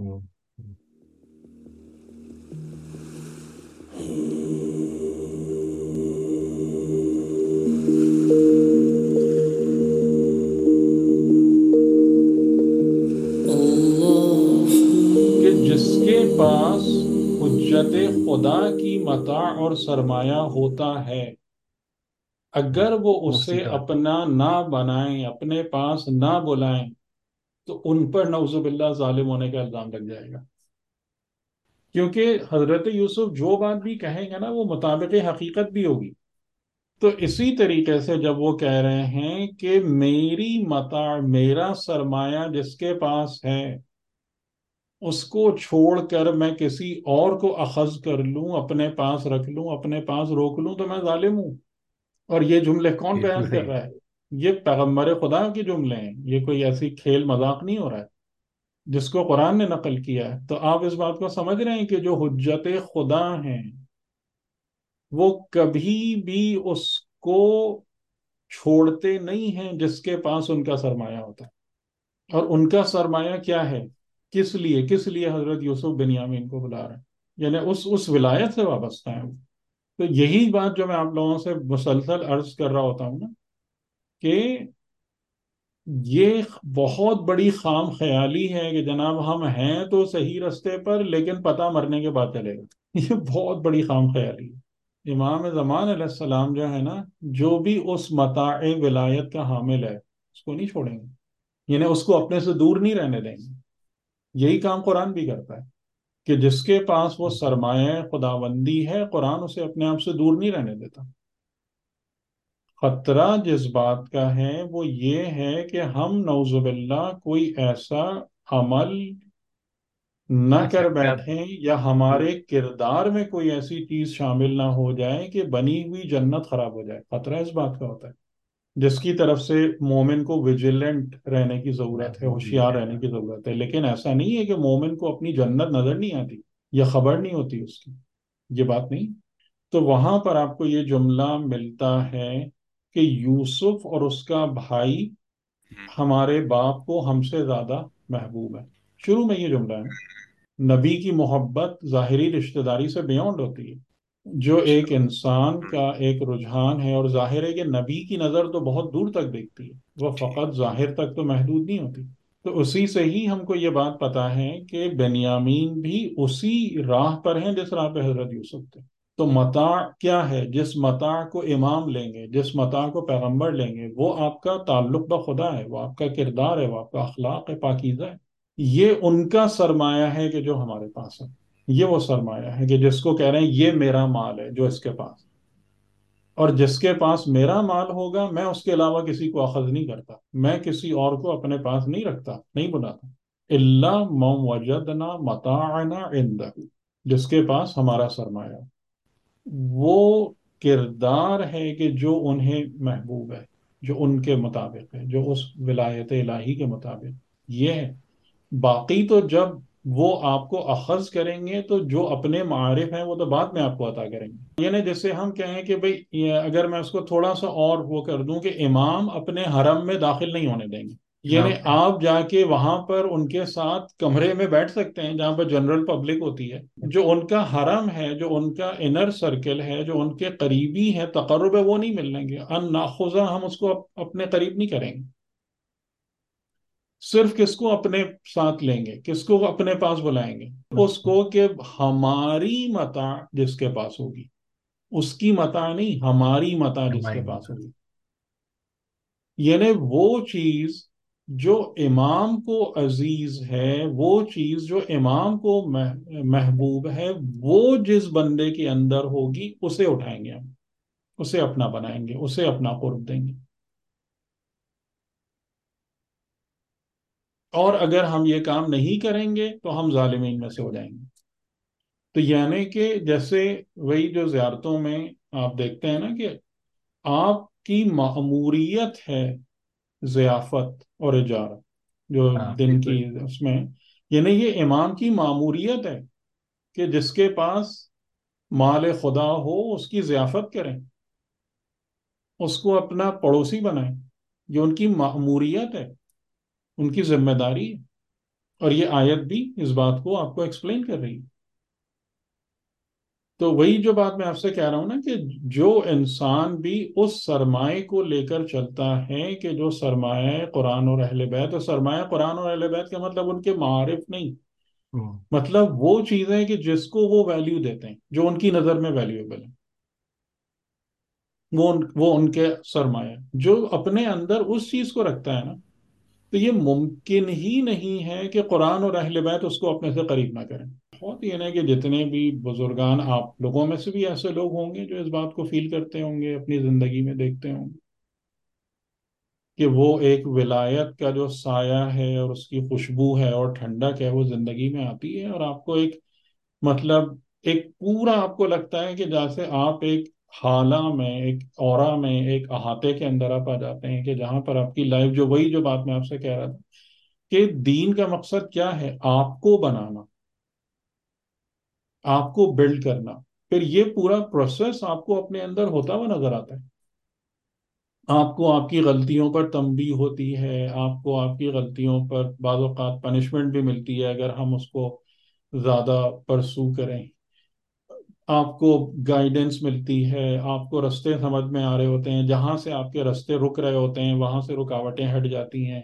کہ جس کے پاس حجت خدا کی متاع اور سرمایہ ہوتا ہے اگر وہ اسے۔ اپنا نہ بنائیں اپنے پاس نہ بلائیں تو ان پر نعوذ باللہ ظالم ہونے کا الزام لگ جائے گا۔ کیونکہ حضرت یوسف جو بات بھی کہیں گے نا وہ مطابق حقیقت بھی ہوگی۔ تو اسی طریقے سے جب وہ کہہ رہے ہیں کہ میری متاع میرا سرمایہ جس کے پاس ہے اس کو چھوڑ کر میں کسی اور کو اخذ کر لوں اپنے پاس رکھ لوں اپنے پاس روک لوں تو میں ظالم ہوں۔ اور یہ جملے کون بیان کر رہا ہے؟ یہ پیغمبر خدا کے جملے ہیں، یہ کوئی ایسی کھیل مذاق نہیں ہو رہا ہے۔ جس کو قرآن نے نقل کیا ہے، تو آپ اس بات کو سمجھ رہے ہیں کہ جو حجت خدا ہیں، وہ کبھی بھی اس کو چھوڑتے نہیں ہیں جس کے پاس ان کا سرمایہ ہوتا ہے۔ اور ان کا سرمایہ کیا ہے؟ کس لیے؟ کس لیے حضرت یوسف بنیامین کو بلا رہے ہیں؟ یعنی اس اس ولایت سے وابستہ ہیں وہ۔ تو یہی بات جو میں آپ لوگوں سے مسلسل عرض کر رہا ہوتا ہوں نا کہ یہ بہت بڑی خام خیالی ہے کہ جناب ہم ہیں تو صحیح رستے پر لیکن پتہ مرنے کے بعد چلے گا۔ یہ بہت بڑی خام خیالی ہے۔ امام زمان علیہ السلام جو ہے نا، جو بھی اس متاع ولایت کا حامل ہے، اس کو نہیں چھوڑیں گے۔ یعنی اس کو اپنے سے دور نہیں رہنے دیں گے۔ یہی کام قرآن بھی کرتا ہے کہ جس کے پاس وہ سرمایہ خداوندی ہے، قرآن اسے اپنے آپ سے دور نہیں رہنے دیتا۔ خطرہ جس بات کا ہے وہ یہ ہے کہ ہم نعوذ باللہ کوئی ایسا عمل نہ کر بیٹھیں یا ہمارے کردار میں کوئی ایسی چیز شامل نہ ہو جائے کہ بنی ہوئی جنت خراب ہو جائے۔ خطرہ اس بات کا ہوتا ہے۔ جس کی طرف سے مومن کو ویجیلنٹ رہنے کی ضرورت ہے ہوشیار رہنے کی ضرورت ہے۔ لیکن ایسا نہیں ہے کہ مومن کو اپنی جنت نظر نہیں آتی یا خبر نہیں ہوتی اس کی۔ یہ بات نہیں۔ تو وہاں پر آپ کو یہ جملہ ملتا ہے کہ یوسف اور اس کا بھائی ہمارے باپ کو ہم سے زیادہ محبوب ہے۔ شروع میں یہ جملہ ہے نبی کی محبت ظاہری رشتہ داری سے بیونڈ ہوتی ہے۔ جو ایک انسان کا ایک رجحان ہے اور ظاہر ہے کہ نبی کی نظر تو بہت دور تک دیکھتی ہے وہ فقط ظاہر تک تو محدود نہیں ہوتی۔ تو اسی سے ہی ہم کو یہ بات پتا ہے کہ بنیامین بھی اسی راہ پر ہیں جس راہ پہ حضرت یوسف تھے۔ تو متاع کیا ہے؟ جس متاع کو امام لیں گے، جس متاع کو پیغمبر لیں گے، وہ آپ کا تعلق بخدا ہے، وہ آپ کا کردار ہے، وہ آپ کا اخلاق ہے، پاکیزہ ہے۔ یہ ان کا سرمایہ ہے کہ جو ہمارے پاس ہے۔ یہ وہ سرمایہ ہے کہ جس کو کہہ رہے ہیں، یہ میرا مال ہے جو اس کے پاس اور جس کے پاس میرا مال ہوگا، میں اس کے علاوہ کسی کو اخذ نہیں کرتا۔ میں کسی اور کو اپنے پاس نہیں رکھتا، نہیں بلاتا اللہ مم وجدنا متاعنا عندہ جس کے پاس ہمارا سرمایہ وہ کردار ہے کہ جو انہیں محبوب ہے، جو ان کے مطابق ہے، جو اس ولایت الہی کے مطابق۔ یہ ہے۔ باقی تو جب وہ آپ کو اخذ کریں گے تو جو اپنے معارف ہیں وہ تو بعد میں آپ کو عطا کریں گے۔ یعنی جیسے ہم کہیں کہ بھئی، اگر میں اس کو تھوڑا سا اور وہ کر دوں کہ امام اپنے حرم میں داخل نہیں ہونے دیں گے۔ یعنی آپ جا کے وہاں پر ان کے ساتھ کمرے میں بیٹھ سکتے ہیں جہاں پر جنرل پبلک ہوتی ہے۔ جو ان کا حرم ہے جو ان کا انر سرکل ہے جو ان کے قریبی ہے تقرب ہے وہ نہیں ملیں گے۔ ان ناخذہ ہم اس کو اپنے قریب نہیں کریں گے۔ صرف کس کو اپنے ساتھ لیں گے؟ کس کو اپنے پاس بلائیں گے؟ اس کو کہ ہماری متاع جس کے پاس ہوگی۔ اس کی متاع نہیں ہماری متاع جس کے پاس ہوگی۔ یعنی وہ چیز جو امام کو عزیز ہے، وہ چیز جو امام کو محبوب ہے، وہ جس بندے کے اندر ہوگی، اسے اٹھائیں گے ہم۔ اسے اپنا بنائیں گے، اسے اپنا قرب دیں گے۔ اور اگر ہم یہ کام نہیں کریں گے، تو ہم ظالمین میں سے ہو جائیں گے۔ تو یعنی کہ جیسے وہی جو زیارتوں میں آپ دیکھتے ہیں نا کہ آپ کی معموریت ہے ضیافت اور اجارہ جو دن کی اس میں یعنی یہ امام کی معموریت ہے کہ جس کے پاس مال خدا ہو اس کی ضیافت کریں اس کو اپنا پڑوسی بنائیں یہ ان کی معموریت ہے ان کی ذمہ داری اور یہ آیت بھی اس بات کو آپ کو ایکسپلین کر رہی ہے۔ تو وہی جو بات میں آپ سے کہہ رہا ہوں نا کہ جو انسان بھی اس سرمائے کو لے کر چلتا ہے کہ جو سرمایہ قرآن اور اہل بیت اور سرمایہ قرآن اور اہل بیت کا مطلب ان کے معارف نہیں۔ مطلب وہ چیزیں کہ جس کو وہ ویلیو دیتے ہیں جو ان کی نظر میں ویلیوبل ہے وہ وہ ان کے سرمایہ۔ جو اپنے اندر اس چیز کو رکھتا ہے نا تو یہ ممکن ہی نہیں ہے کہ قرآن اور اہل بیت اس کو اپنے سے قریب نہ کریں۔ بہت یہ نا کہ جتنے بھی بزرگان آپ لوگوں میں سے بھی ایسے لوگ ہوں گے جو اس بات کو فیل کرتے ہوں گے، اپنی زندگی میں دیکھتے ہوں گے کہ وہ ایک ولایت کا جو سایہ ہے اور اس کی خوشبو ہے اور ٹھنڈک ہے، وہ زندگی میں آتی ہے اور آپ کو ایک مطلب ایک پورا آپ کو لگتا ہے کہ جیسے آپ ایک حالہ میں، ایک اورا میں، ایک احاطے کے اندر آپ آ جاتے ہیں کہ جہاں پر آپ کی لائف جو وہی جو بات میں آپ سے کہہ رہا تھا کہ دین کا مقصد کیا ہے؟ آپ کو بنانا۔ آپ کو بلڈ کرنا۔ پھر یہ پورا پروسیس آپ کو اپنے اندر ہوتا ہوا نظر آتا ہے۔ آپ کو آپ کی غلطیوں پر تنبیہ ہوتی ہے، آپ کو آپ کی غلطیوں پر بعض اوقات پنشمنٹ بھی ملتی ہے اگر ہم اس کو زیادہ پرسو کریں۔ آپ کو گائیڈنس ملتی ہے، آپ کو رستے سمجھ میں آ رہے ہوتے ہیں۔ جہاں سے آپ کے رستے رک رہے ہوتے ہیں، وہاں سے رکاوٹیں ہٹ جاتی ہیں۔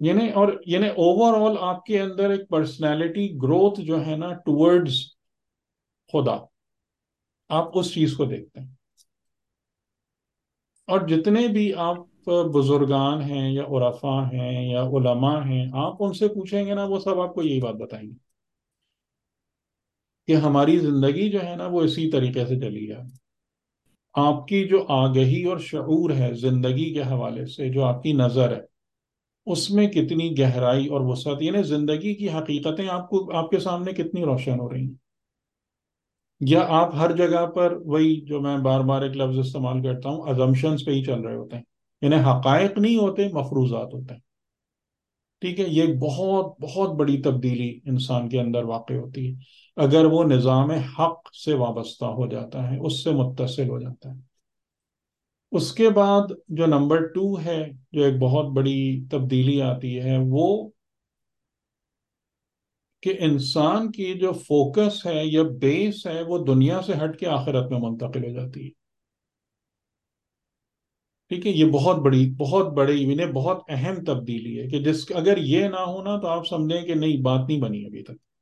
یعنی اور یعنی اوور آل آپ کے اندر ایک پرسنالٹی گروتھ جو ہے نا ٹورڈز خدا، آپ اس چیز کو دیکھتے ہیں۔ اور جتنے بھی آپ بزرگان ہیں یا عرفا ہیں یا علماء ہیں، آپ ان سے پوچھیں گے نا، وہ سب آپ کو یہی بات بتائیں گے کہ ہماری زندگی جو ہے نا، وہ اسی طریقے سے چلی جائے آپ کی جو آگہی اور شعور ہے زندگی کے حوالے سے، جو آپ کی نظر ہے اس میں کتنی گہرائی اور وسعت یعنی زندگی کی حقیقتیں آپ کو، آپ کے سامنے کتنی روشن ہو رہی ہیں؟ یا آپ ہر جگہ پر وہی جو میں بار بار ایک لفظ استعمال کرتا ہوں ازمپشنس پہ ہی چل رہے ہوتے ہیں۔ یعنی حقائق نہیں ہوتے، مفروضات ہوتے ہیں۔ ٹھیک ہے، یہ بہت بہت بڑی تبدیلی انسان کے اندر واقع ہوتی ہے۔ اگر وہ نظام حق سے وابستہ ہو جاتا ہے، اس سے متصل ہو جاتا ہے۔ اس کے بعد جو نمبر ٹو ہے، جو ایک بہت بڑی تبدیلی آتی ہے، وہ کہ انسان کی جو فوکس ہے یا بیس ہے، وہ دنیا سے ہٹ کے آخرت میں منتقل ہو جاتی ہے۔ ٹھیک ہے، یہ بہت بڑی بہت بڑی انہیں بہت اہم تبدیلی ہے کہ جس، اگر یہ نہ ہونا تو آپ سمجھیں کہ نہیں، بات نہیں بنی ابھی تک۔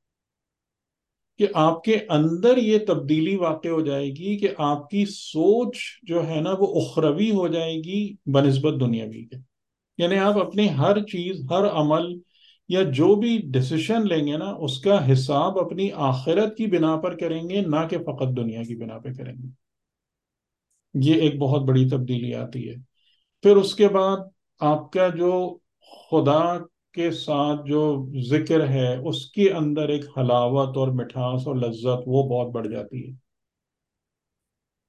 کہ آپ کے اندر یہ تبدیلی واقع ہو جائے گی کہ آپ کی سوچ جو ہے نا وہ اخروی ہو جائے گی بنسبت دنیاوی کے۔ یعنی آپ اپنی ہر چیز، ہر عمل یا جو بھی ڈسیشن لیں گے نا، اس کا حساب اپنی آخرت کی بنا پر کریں گے، نہ کہ فقط دنیا کی بنا پہ کریں گے۔ یہ ایک بہت بڑی تبدیلی آتی ہے۔ پھر اس کے بعد آپ کا جو خدا کے ساتھ جو ذکر ہے، اس کے اندر ایک حلاوت اور مٹھاس اور لذت وہ بہت بڑھ جاتی ہے۔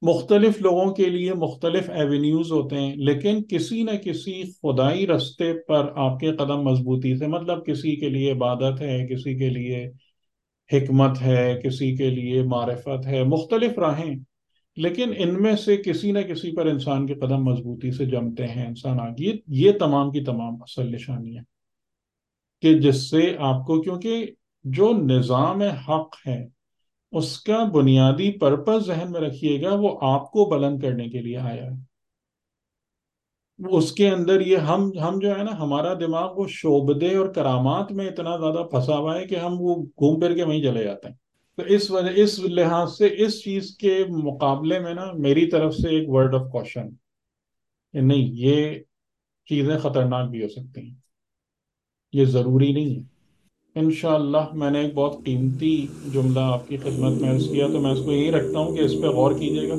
مختلف لوگوں کے لیے مختلف ایونیوز ہوتے ہیں، لیکن کسی نہ کسی خدائی رستے پر آپ کے قدم مضبوطی سے مطلب کسی کے لیے عبادت ہے، کسی کے لیے حکمت ہے، کسی کے لیے معرفت ہے، مختلف راہیں۔ لیکن ان میں سے کسی نہ کسی پر انسان کے قدم مضبوطی سے جمتے ہیں انسان آگے۔ یہ تمام کی تمام اصل نشانی ہے کہ جس سے آپ کو کیونکہ جو نظام حق ہے، اس کا بنیادی پرپز ذہن میں رکھیے گا، وہ آپ کو بلند کرنے کے لیے آیا ہے۔ اس کے اندر یہ ہم ہم جو ہے نا، ہمارا دماغ وہ شعبدے اور کرامات میں اتنا زیادہ پھنسا ہوا ہے کہ ہم وہ گھوم پھر کے وہیں چلے جاتے ہیں۔ تو اس وجہ، اس لحاظ سے، اس چیز کے مقابلے میں نا، میری طرف سے ایک ورڈ آف کوشن نہیں، یہ چیزیں خطرناک بھی ہو سکتی ہیں۔ یہ ضروری نہیں ہے۔ انشاءاللہ میں نے ایک بہت قیمتی جملہ آپ کی خدمت میں عرض کیا، تو میں اس کو یہی رکھتا ہوں کہ اس پہ غور کیجیے گا۔